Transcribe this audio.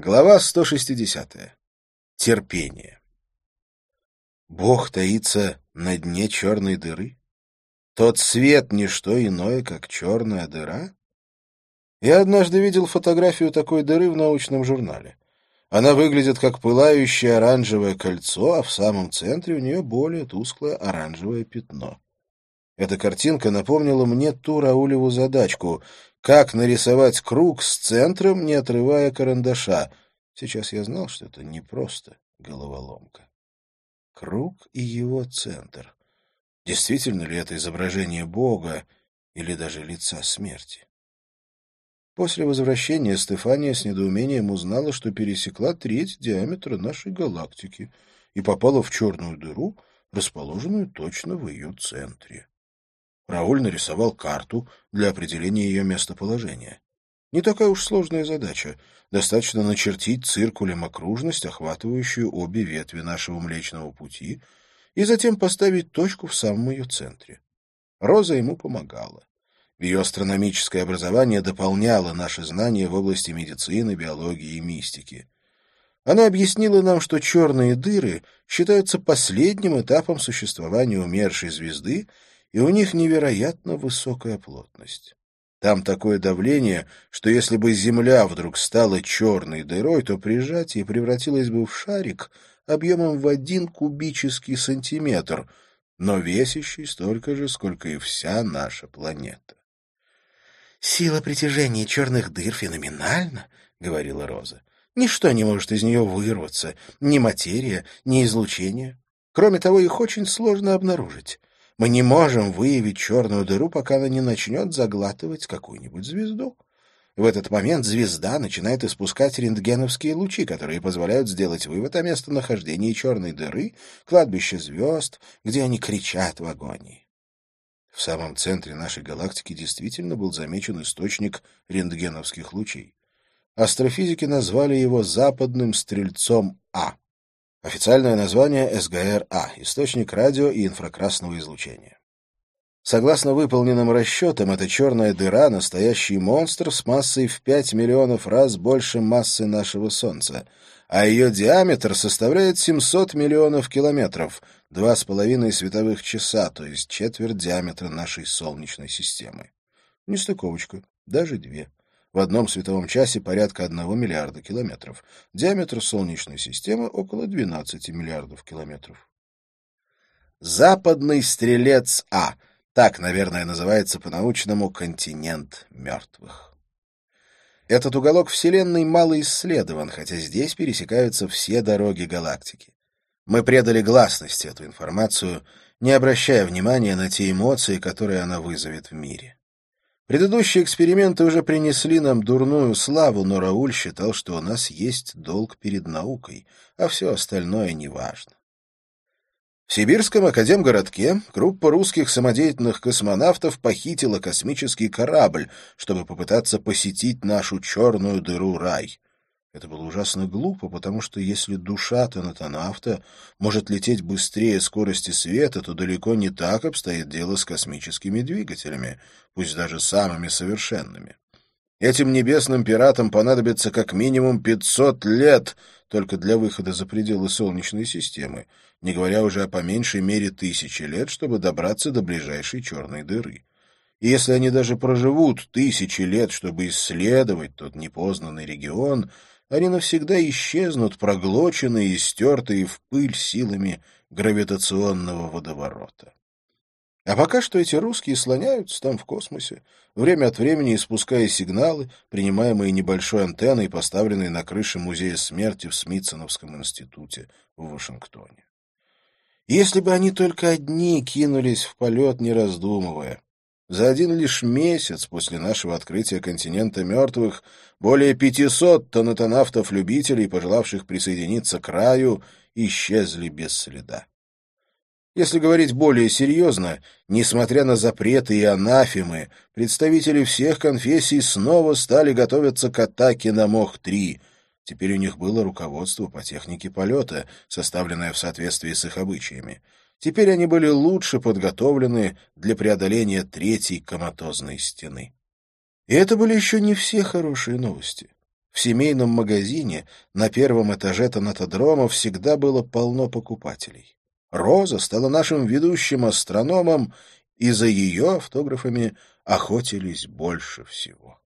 Глава 160. Терпение. Бог таится на дне черной дыры? Тот свет — не что иное, как черная дыра? Я однажды видел фотографию такой дыры в научном журнале. Она выглядит как пылающее оранжевое кольцо, а в самом центре у нее более тусклое оранжевое пятно. Эта картинка напомнила мне ту Раулеву задачку — как нарисовать круг с центром, не отрывая карандаша. Сейчас я знал, что это не просто головоломка. Круг и его центр. Действительно ли это изображение Бога или даже лица смерти? После возвращения Стефания с недоумением узнала, что пересекла треть диаметра нашей галактики и попала в черную дыру, расположенную точно в ее центре. Рауль нарисовал карту для определения ее местоположения. Не такая уж сложная задача. Достаточно начертить циркулем окружность, охватывающую обе ветви нашего Млечного Пути, и затем поставить точку в самом ее центре. Роза ему помогала. Ее астрономическое образование дополняло наши знания в области медицины, биологии и мистики. Она объяснила нам, что черные дыры считаются последним этапом существования умершей звезды и у них невероятно высокая плотность. Там такое давление, что если бы Земля вдруг стала черной дырой, то при сжатии превратилась бы в шарик объемом в один кубический сантиметр, но весящий столько же, сколько и вся наша планета. «Сила притяжения черных дыр феноменальна», — говорила Роза. «Ничто не может из нее вырваться, ни материя, ни излучение. Кроме того, их очень сложно обнаружить. Мы не можем выявить черную дыру, пока она не начнет заглатывать какую-нибудь звезду. В этот момент звезда начинает испускать рентгеновские лучи, которые позволяют сделать вывод о местонахождении черной дыры, кладбище звезд, где они кричат в агонии. В самом центре нашей галактики действительно был замечен источник рентгеновских лучей. Астрофизики назвали его западным стрельцом А. Официальное название СГР-А – источник радио- и инфракрасного излучения. Согласно выполненным расчетам, эта черная дыра – настоящий монстр с массой в 5 миллионов раз больше массы нашего Солнца, а ее диаметр составляет 700 миллионов километров, два с половиной световых часа, то есть четверть диаметра нашей Солнечной системы. Нестыковочка, даже две в одном световом часе порядка 1 миллиарда километров. Диаметр Солнечной системы около 12 миллиардов километров. Западный стрелец А. Так, наверное, называется по-научному континент мертвых. Этот уголок Вселенной мало исследован, хотя здесь пересекаются все дороги галактики. Мы предали гласности эту информацию, не обращая внимания на те эмоции, которые она вызовет в мире. Предыдущие эксперименты уже принесли нам дурную славу, но Рауль считал, что у нас есть долг перед наукой, а все остальное неважно. В Сибирском академгородке группа русских самодеятельных космонавтов похитила космический корабль, чтобы попытаться посетить нашу черную дыру-рай. Это было ужасно глупо, потому что если душа тонатонавта может лететь быстрее скорости света, то далеко не так обстоит дело с космическими двигателями, пусть даже самыми совершенными. Этим небесным пиратам понадобится как минимум 500 лет только для выхода за пределы Солнечной системы, не говоря уже о по меньшей мере тысячи лет, чтобы добраться до ближайшей черной дыры. И если они даже проживут тысячи лет, чтобы исследовать тот непознанный регион, они навсегда исчезнут, проглоченные и стертые в пыль силами гравитационного водоворота. А пока что эти русские слоняются там в космосе, время от времени испуская сигналы, принимаемые небольшой антенной, поставленной на крыше Музея смерти в Смитсоновском институте в Вашингтоне. Если бы они только одни кинулись в полет, не раздумывая, за один лишь месяц после нашего открытия континента мертвых более 500 тонатонавтов-любителей, пожелавших присоединиться к краю, исчезли без следа. Если говорить более серьезно, несмотря на запреты и анафемы, представители всех конфессий снова стали готовиться к атаке на Мох-3. Теперь у них было руководство по технике полета, составленное в соответствии с их обычаями. Теперь они были лучше подготовлены для преодоления третьей коматозной стены. И это были еще не все хорошие новости. В семейном магазине на первом этаже тонатодрома всегда было полно покупателей. Роза стала нашим ведущим астрономом, и за ее автографами охотились больше всего.